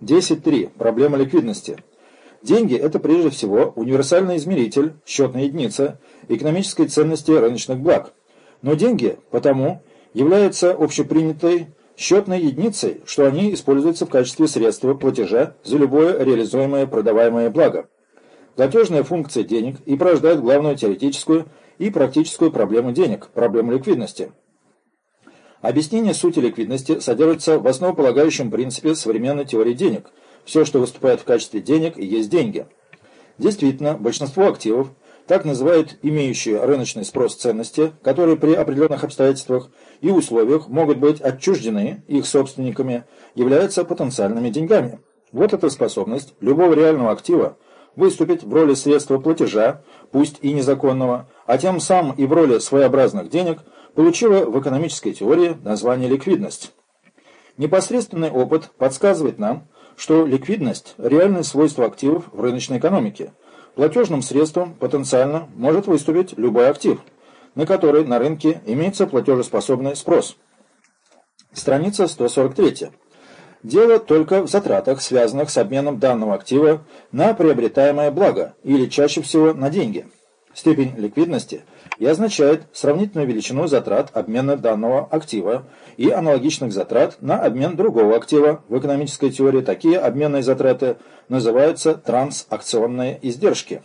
10.3. Проблема ликвидности. Деньги – это прежде всего универсальный измеритель, счетная единица экономической ценности рыночных благ. Но деньги потому являются общепринятой счетной единицей, что они используются в качестве средства платежа за любое реализуемое продаваемое благо. Платежная функция денег и порождает главную теоретическую и практическую проблему денег – проблему ликвидности. Объяснение сути ликвидности содержится в основополагающем принципе современной теории денег. Все, что выступает в качестве денег, есть деньги. Действительно, большинство активов, так называют имеющие рыночный спрос ценности, которые при определенных обстоятельствах и условиях могут быть отчуждены их собственниками, являются потенциальными деньгами. Вот эта способность любого реального актива выступить в роли средства платежа, пусть и незаконного, а тем самым и в роли своеобразных денег – получила в экономической теории название ликвидность. Непосредственный опыт подсказывает нам, что ликвидность – реальное свойство активов в рыночной экономике. Платежным средством потенциально может выступить любой актив, на который на рынке имеется платежеспособный спрос. Страница 143. Дело только в затратах, связанных с обменом данного актива на приобретаемое благо или чаще всего на деньги. Степень ликвидности – и означает сравнительную величину затрат обмена данного актива и аналогичных затрат на обмен другого актива. В экономической теории такие обменные затраты называются трансакционные издержки.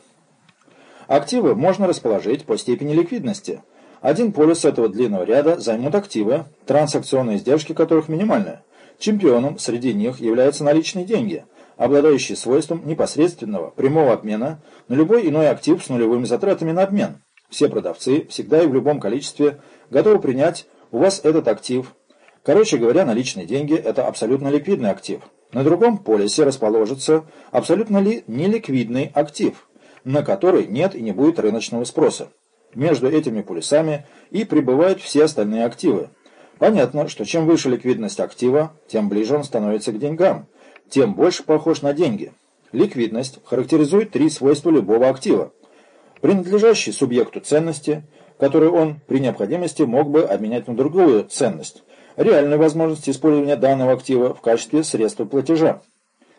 Активы можно расположить по степени ликвидности. Один полюс этого длинного ряда займут активы, трансакционные издержки которых минимальны. Чемпионом среди них являются наличные деньги, обладающие свойством непосредственного прямого обмена на любой иной актив с нулевыми затратами на обмен. Все продавцы всегда и в любом количестве готовы принять у вас этот актив. Короче говоря, наличные деньги – это абсолютно ликвидный актив. На другом полюсе расположится абсолютно ли неликвидный актив, на который нет и не будет рыночного спроса. Между этими полюсами и пребывают все остальные активы. Понятно, что чем выше ликвидность актива, тем ближе он становится к деньгам, тем больше похож на деньги. Ликвидность характеризует три свойства любого актива принадлежащий субъекту ценности, которую он при необходимости мог бы обменять на другую ценность, реальная возможность использования данного актива в качестве средства платежа,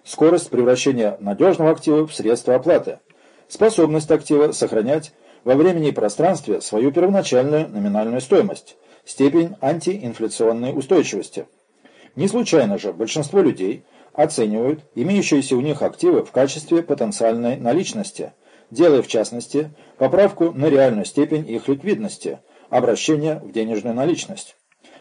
скорость превращения надежного актива в средство оплаты, способность актива сохранять во времени и пространстве свою первоначальную номинальную стоимость, степень антиинфляционной устойчивости. Не случайно же большинство людей оценивают имеющиеся у них активы в качестве потенциальной наличности – делая в частности поправку на реальную степень их ликвидности, обращения в денежную наличность.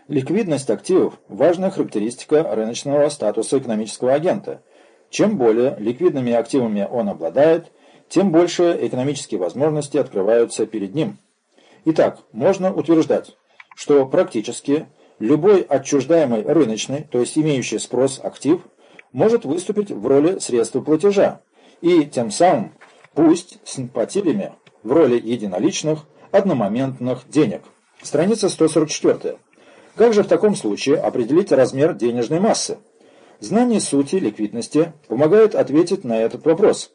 Ликвидность активов – важная характеристика рыночного статуса экономического агента. Чем более ликвидными активами он обладает, тем больше экономические возможности открываются перед ним. Итак, можно утверждать, что практически любой отчуждаемый рыночный, то есть имеющий спрос актив, может выступить в роли средства платежа и тем самым пусть с потерями в роли единоличных, одномоментных денег. Страница 144. Как же в таком случае определить размер денежной массы? Знание сути ликвидности помогает ответить на этот вопрос.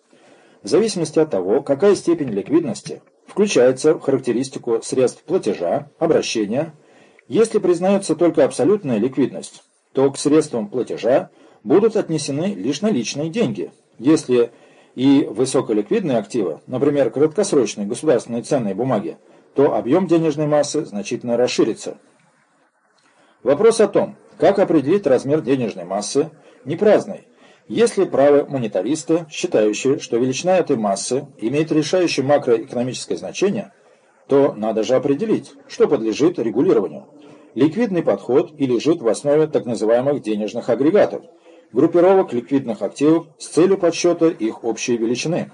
В зависимости от того, какая степень ликвидности включается в характеристику средств платежа, обращения, если признается только абсолютная ликвидность, то к средствам платежа будут отнесены лишь наличные деньги. Если и высоколиквидные активы, например, краткосрочные государственные ценные бумаги, то объем денежной массы значительно расширится. Вопрос о том, как определить размер денежной массы, не праздный. Если правы монетаристы, считающие, что величина этой массы имеет решающее макроэкономическое значение, то надо же определить, что подлежит регулированию. Ликвидный подход и лежит в основе так называемых денежных агрегатов – группировок ликвидных активов с целью подсчета их общей величины.